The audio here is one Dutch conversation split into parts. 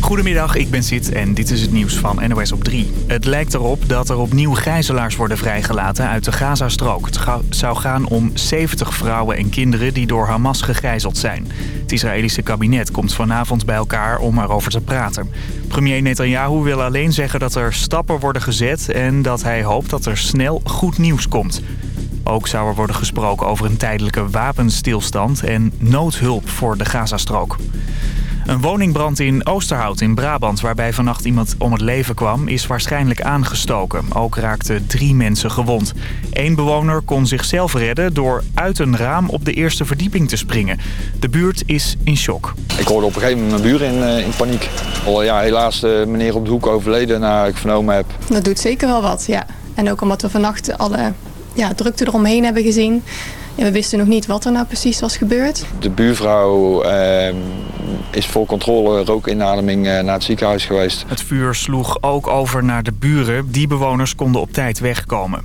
Goedemiddag, ik ben Sid en dit is het nieuws van NOS op 3. Het lijkt erop dat er opnieuw gijzelaars worden vrijgelaten uit de Gazastrook. Het zou gaan om 70 vrouwen en kinderen die door Hamas gegijzeld zijn. Het Israëlische kabinet komt vanavond bij elkaar om erover te praten. Premier Netanyahu wil alleen zeggen dat er stappen worden gezet... en dat hij hoopt dat er snel goed nieuws komt. Ook zou er worden gesproken over een tijdelijke wapenstilstand en noodhulp voor de Gazastrook. Een woningbrand in Oosterhout in Brabant waarbij vannacht iemand om het leven kwam is waarschijnlijk aangestoken. Ook raakten drie mensen gewond. Eén bewoner kon zichzelf redden door uit een raam op de eerste verdieping te springen. De buurt is in shock. Ik hoorde op een gegeven moment mijn buren in, eh, in paniek. Al, ja, helaas de meneer op de hoek overleden naar ik vernomen heb. Dat doet zeker wel wat, ja. En ook omdat we vannacht alle ja, drukte eromheen hebben gezien. En we wisten nog niet wat er nou precies was gebeurd. De buurvrouw eh, is voor controle rookinademing eh, naar het ziekenhuis geweest. Het vuur sloeg ook over naar de buren. Die bewoners konden op tijd wegkomen.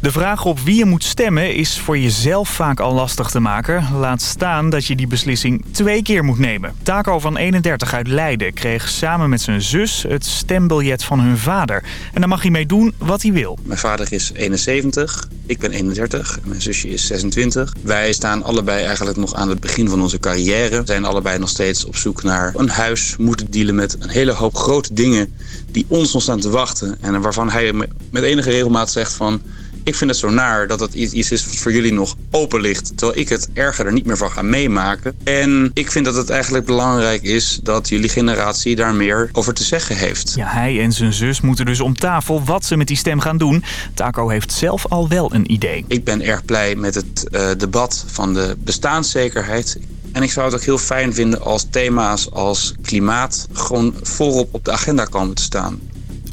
De vraag op wie je moet stemmen is voor jezelf vaak al lastig te maken. Laat staan dat je die beslissing twee keer moet nemen. Taco van 31 uit Leiden kreeg samen met zijn zus het stembiljet van hun vader. En daar mag hij mee doen wat hij wil. Mijn vader is 71, ik ben 31 en mijn zusje is 26. Wij staan allebei eigenlijk nog aan het begin van onze carrière. We zijn allebei nog steeds op zoek naar een huis, moeten dealen met een hele hoop grote dingen die ons nog staan te wachten. En waarvan hij met enige regelmaat zegt van... Ik vind het zo naar dat het iets is wat voor jullie nog open ligt. Terwijl ik het erger er niet meer van ga meemaken. En ik vind dat het eigenlijk belangrijk is dat jullie generatie daar meer over te zeggen heeft. Ja, hij en zijn zus moeten dus om tafel wat ze met die stem gaan doen. Taco heeft zelf al wel een idee. Ik ben erg blij met het uh, debat van de bestaanszekerheid. En ik zou het ook heel fijn vinden als thema's als klimaat gewoon voorop op de agenda komen te staan.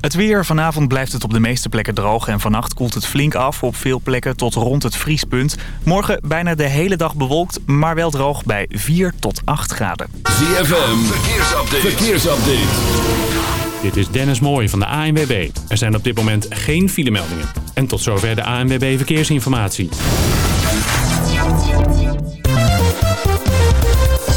Het weer. Vanavond blijft het op de meeste plekken droog en vannacht koelt het flink af. Op veel plekken tot rond het vriespunt. Morgen bijna de hele dag bewolkt, maar wel droog bij 4 tot 8 graden. ZFM. Verkeersupdate. Verkeersupdate. Dit is Dennis Mooij van de ANWB. Er zijn op dit moment geen filemeldingen. En tot zover de ANWB Verkeersinformatie.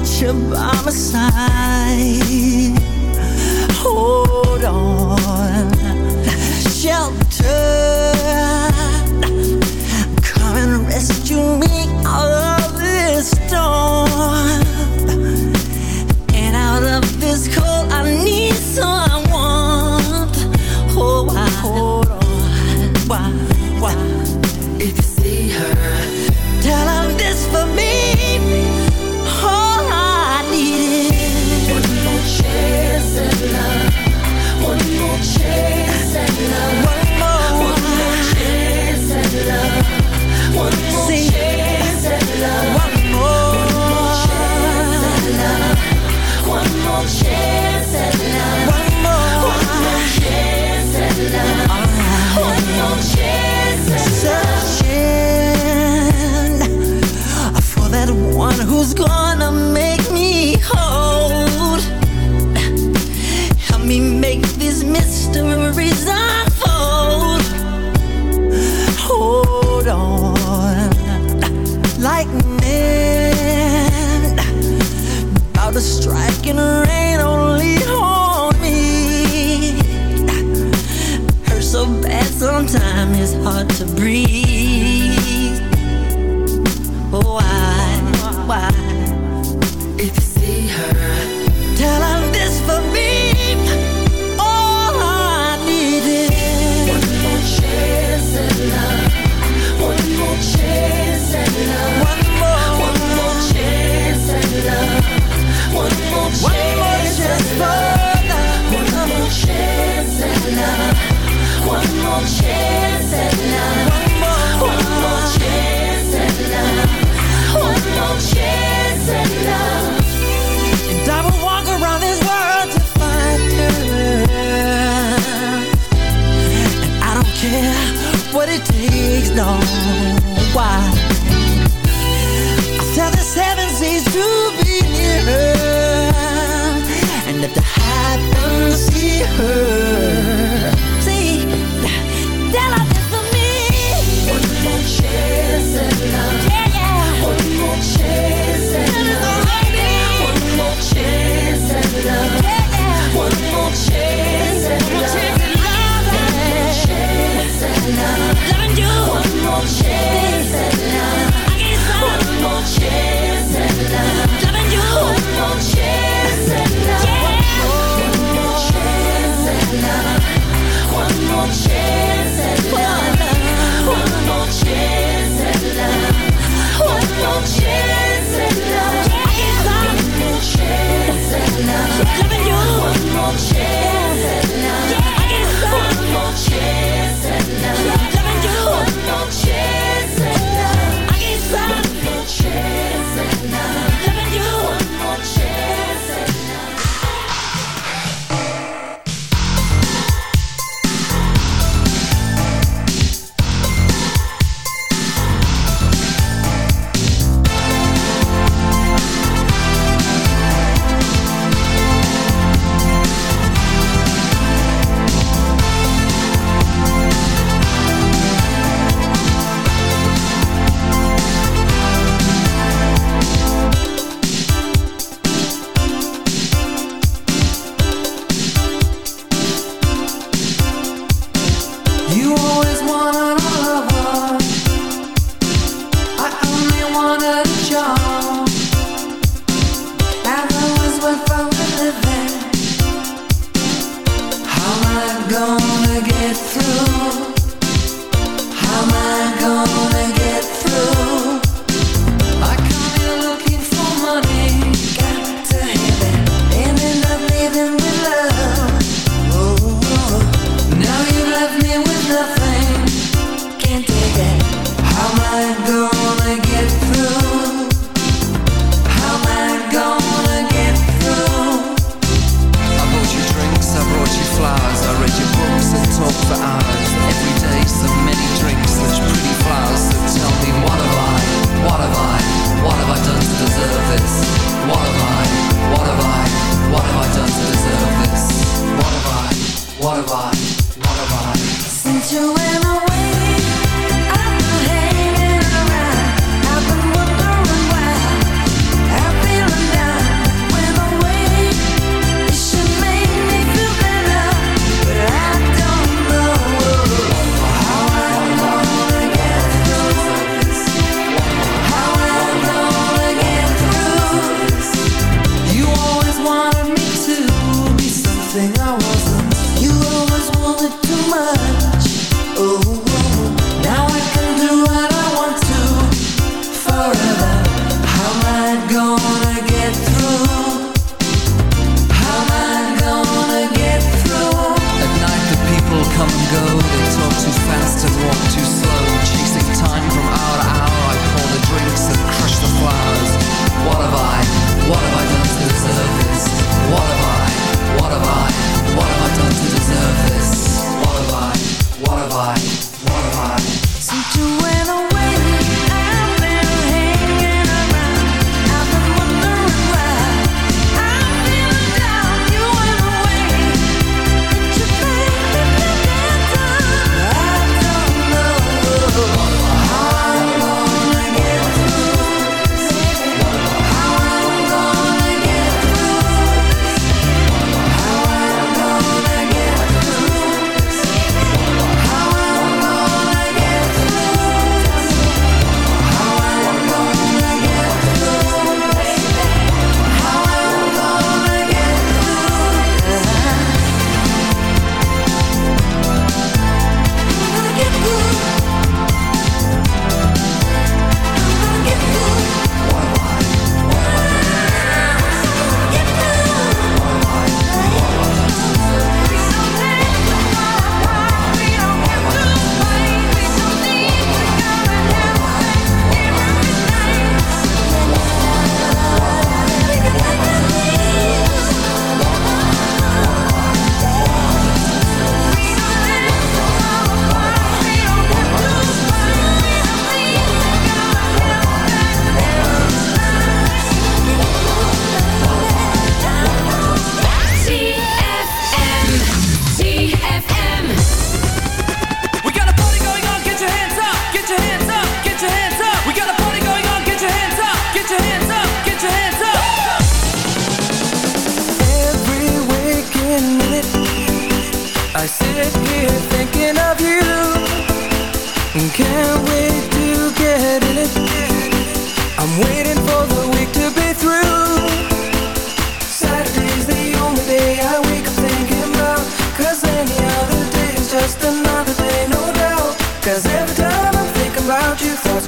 Without you by my side. Hold on, shelter. hurt. Gonna get through?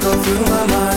Go through my mind.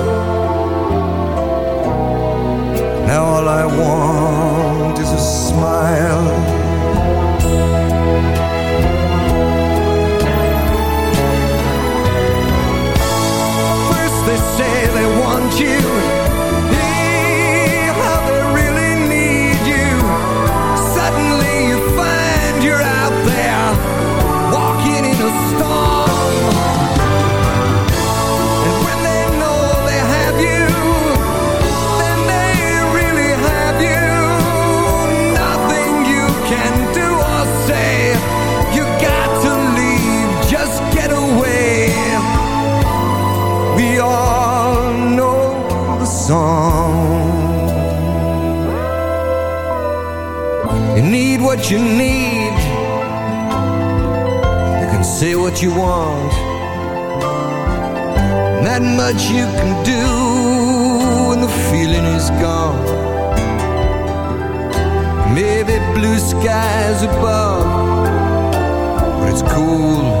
All I want is a smile. First they say they want you much you can do when the feeling is gone. Maybe blue skies above, but it's cool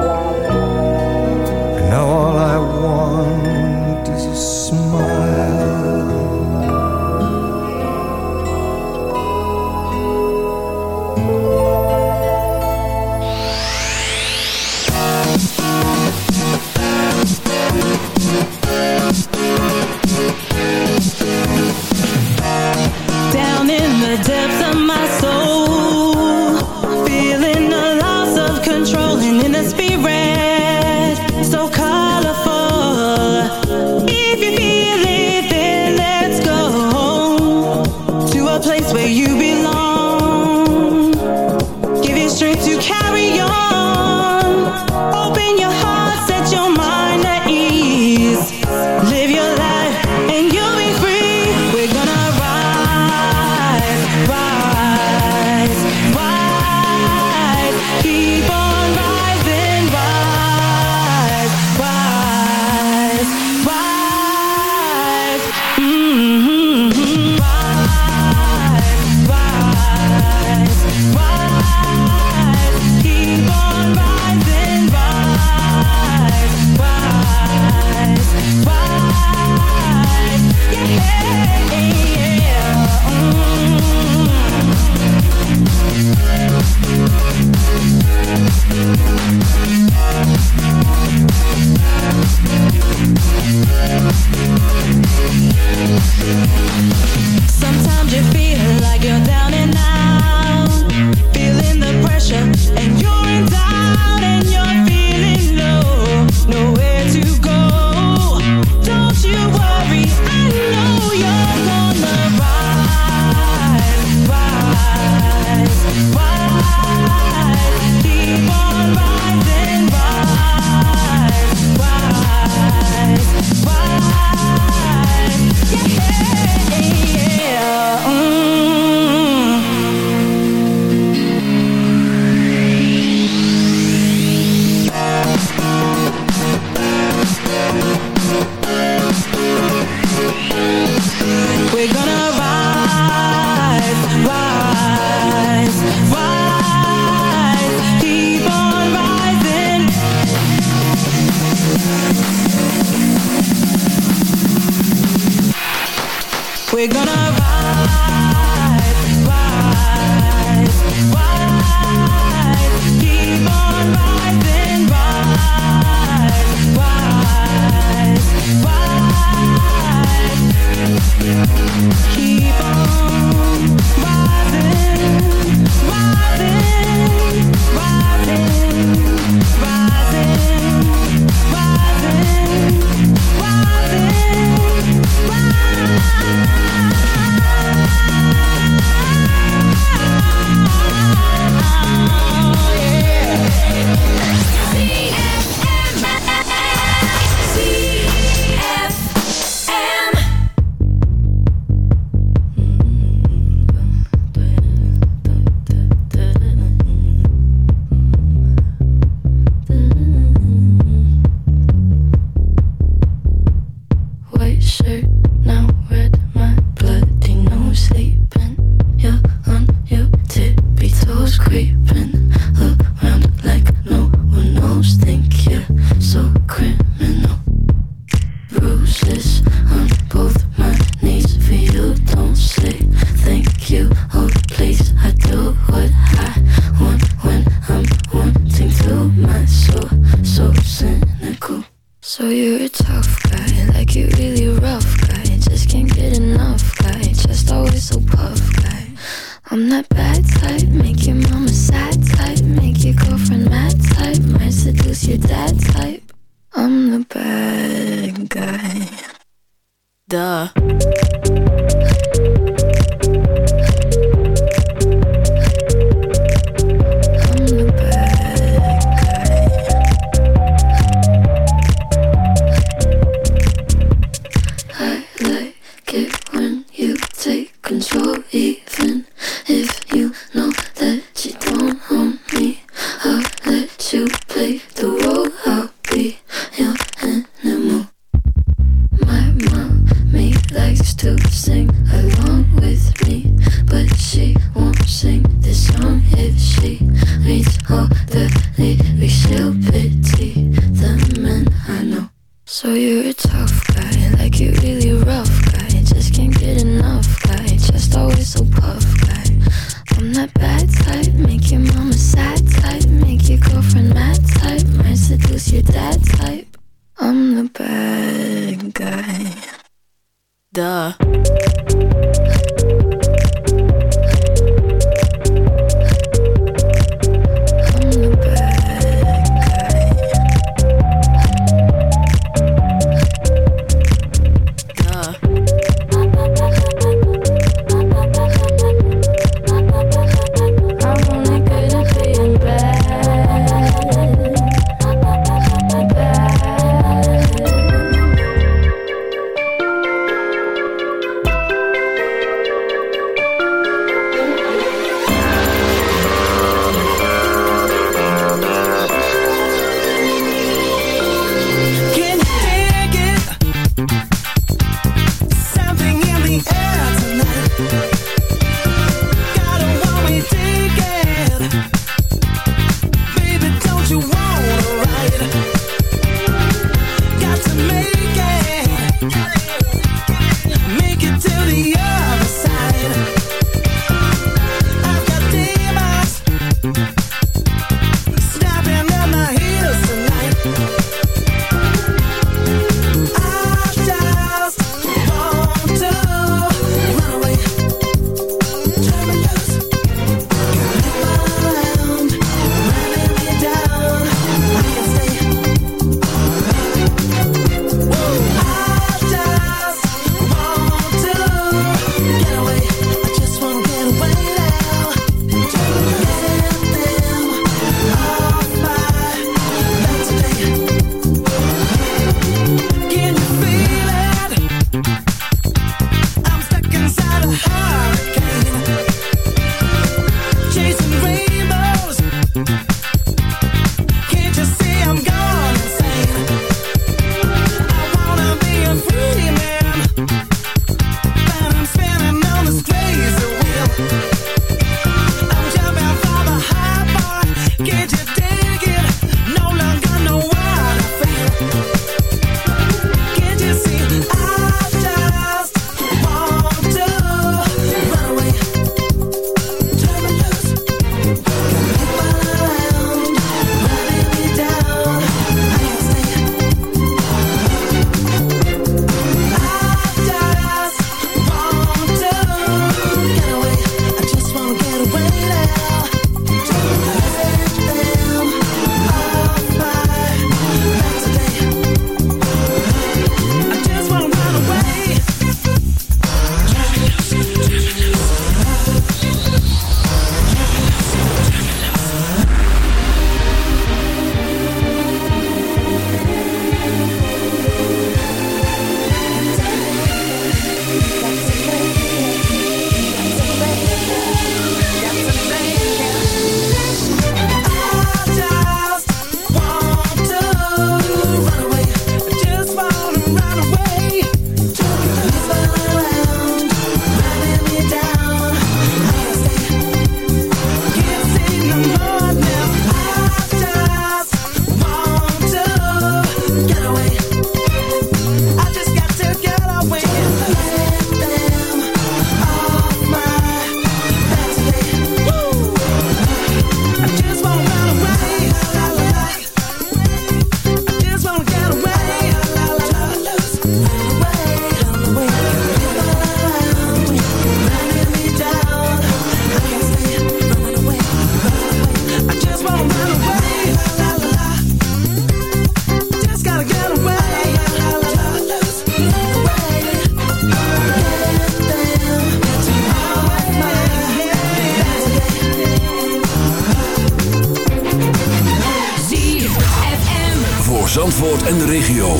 Zandvoort en de regio.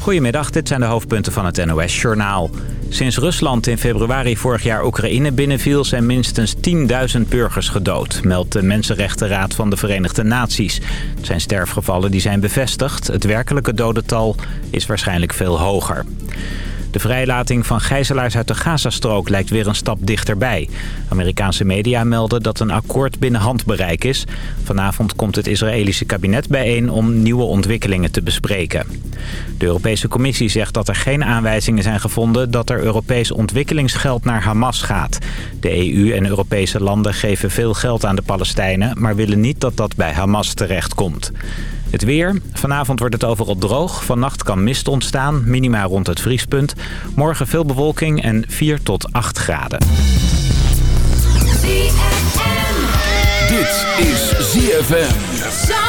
Goedemiddag, dit zijn de hoofdpunten van het NOS-journaal. Sinds Rusland in februari vorig jaar Oekraïne binnenviel... zijn minstens 10.000 burgers gedood, meldt de Mensenrechtenraad van de Verenigde Naties. Het zijn sterfgevallen die zijn bevestigd. Het werkelijke dodental is waarschijnlijk veel hoger. De vrijlating van gijzelaars uit de Gazastrook lijkt weer een stap dichterbij. Amerikaanse media melden dat een akkoord binnen handbereik is. Vanavond komt het Israëlische kabinet bijeen om nieuwe ontwikkelingen te bespreken. De Europese Commissie zegt dat er geen aanwijzingen zijn gevonden... dat er Europees ontwikkelingsgeld naar Hamas gaat. De EU en Europese landen geven veel geld aan de Palestijnen... maar willen niet dat dat bij Hamas terechtkomt. Het weer. Vanavond wordt het overal droog. Vannacht kan mist ontstaan, minima rond het vriespunt. Morgen veel bewolking en 4 tot 8 graden. Dit is ZFM.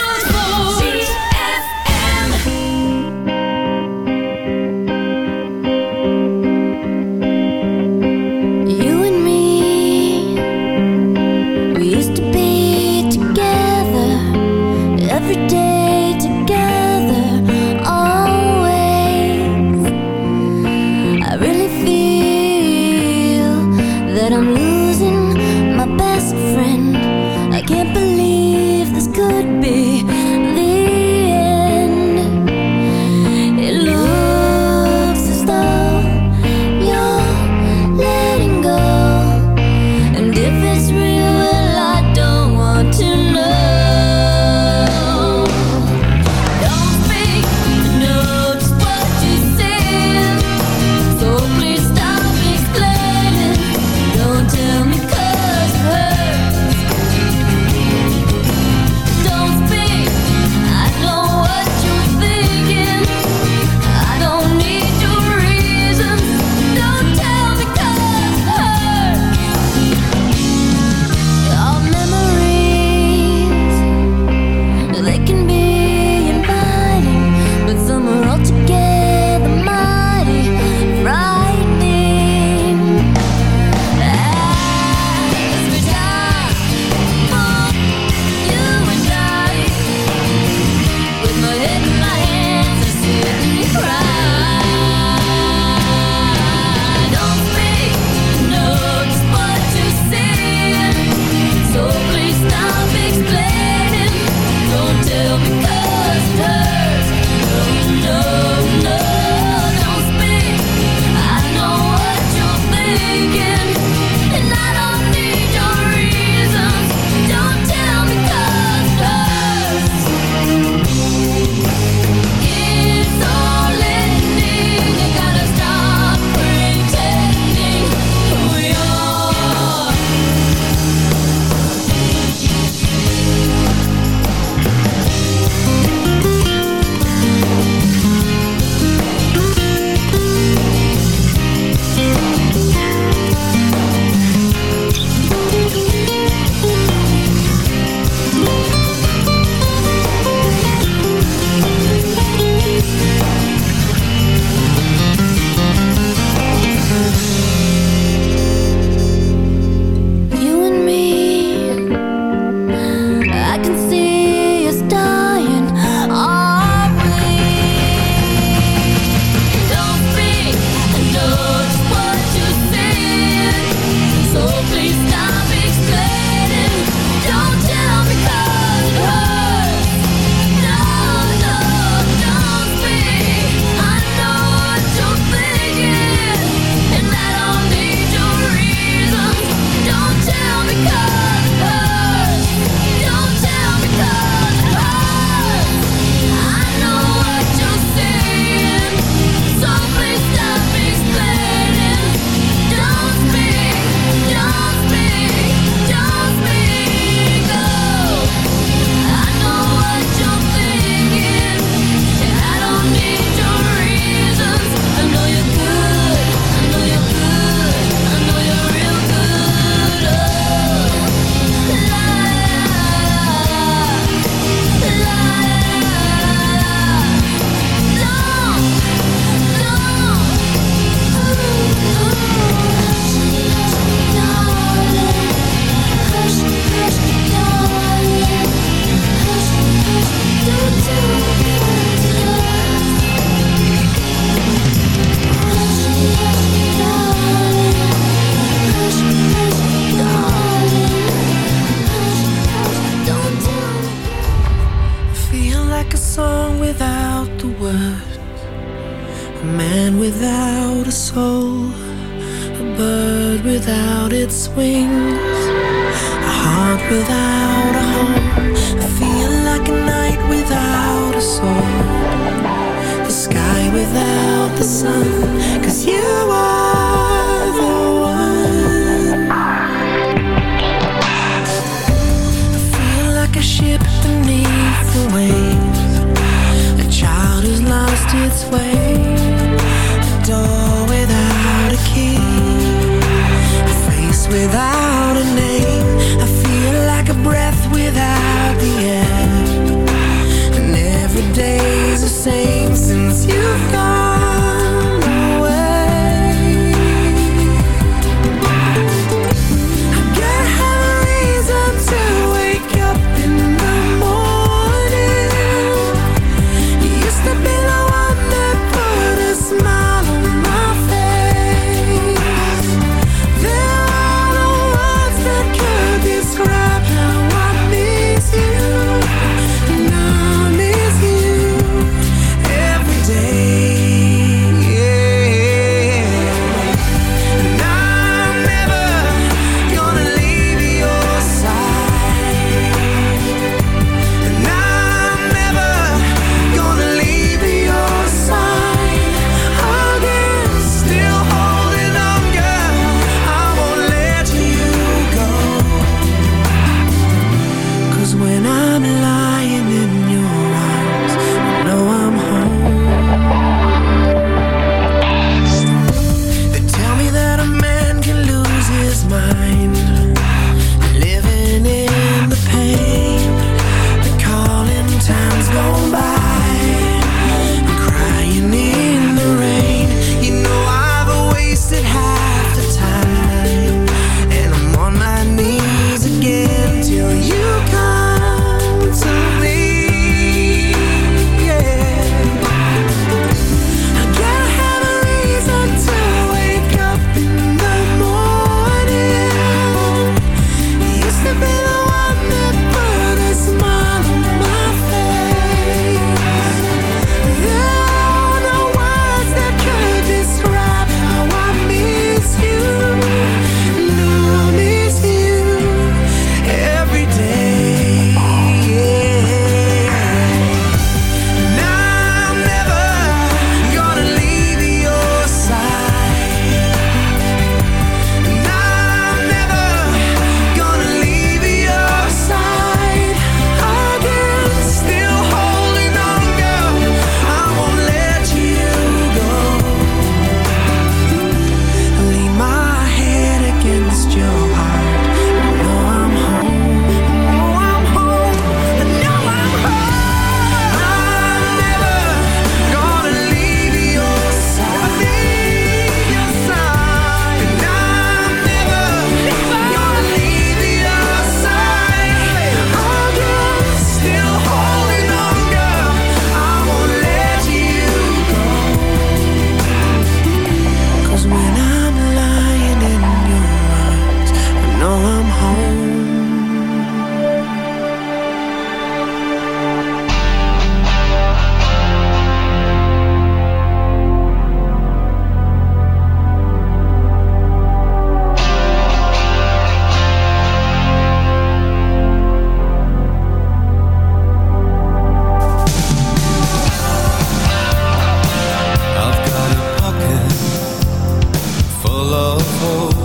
love hope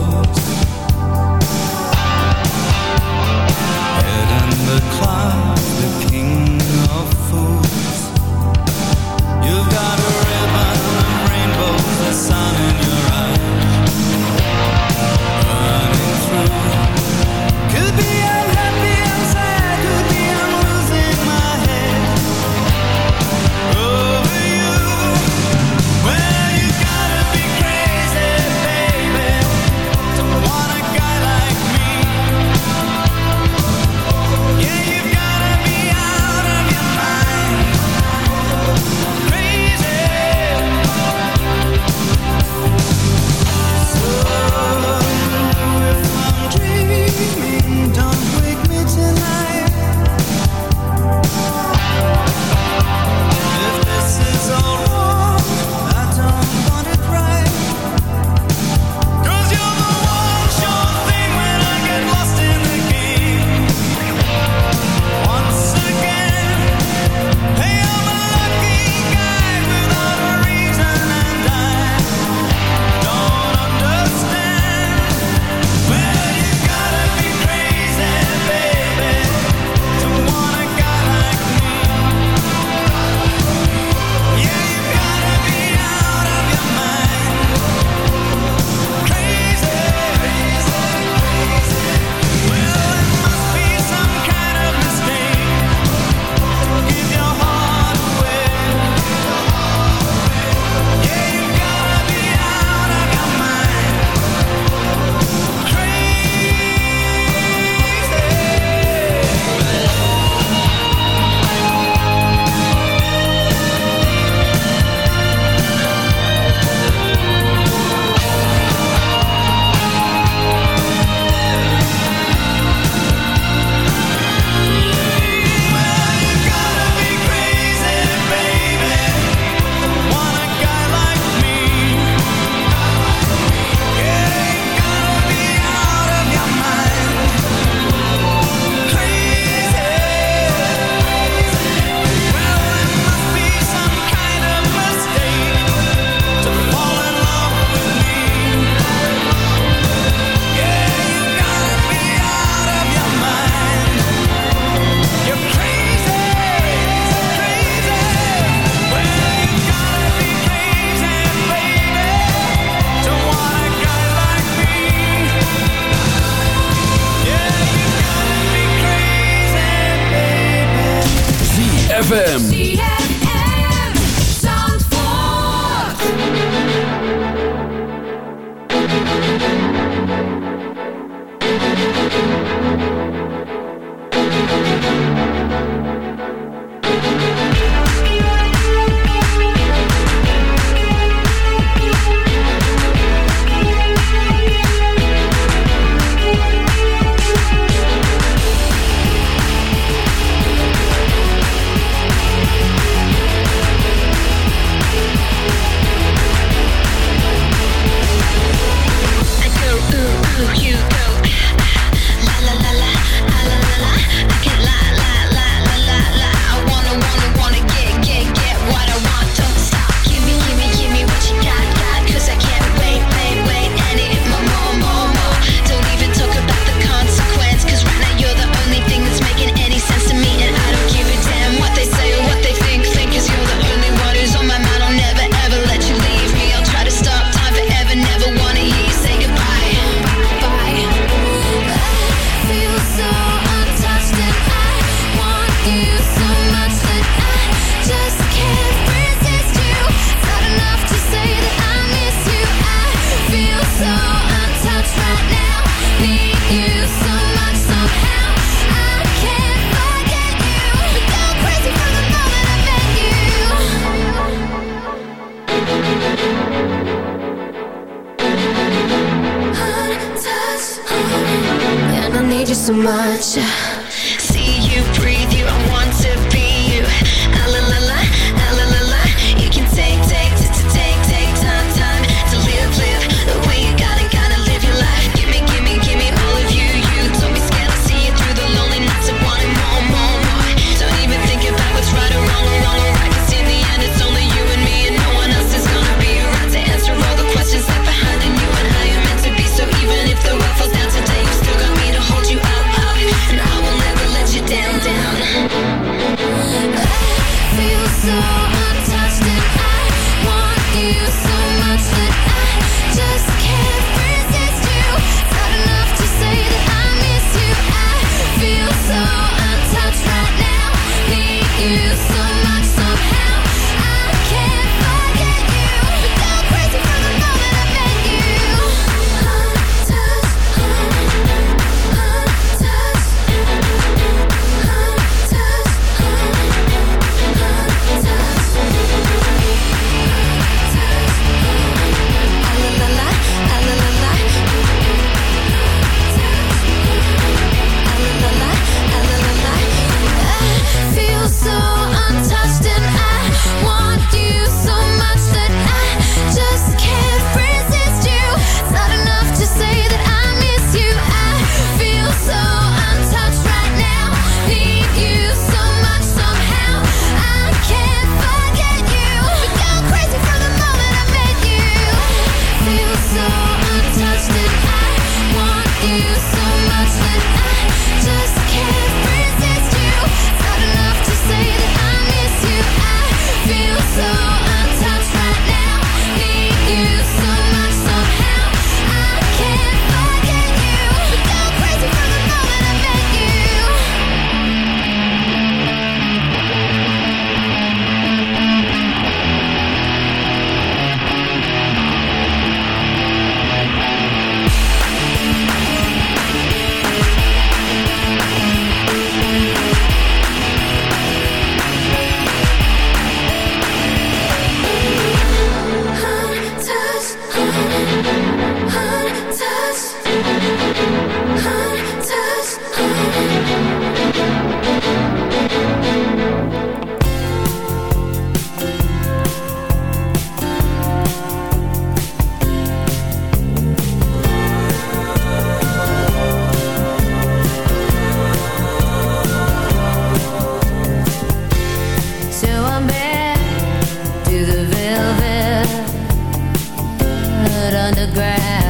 grass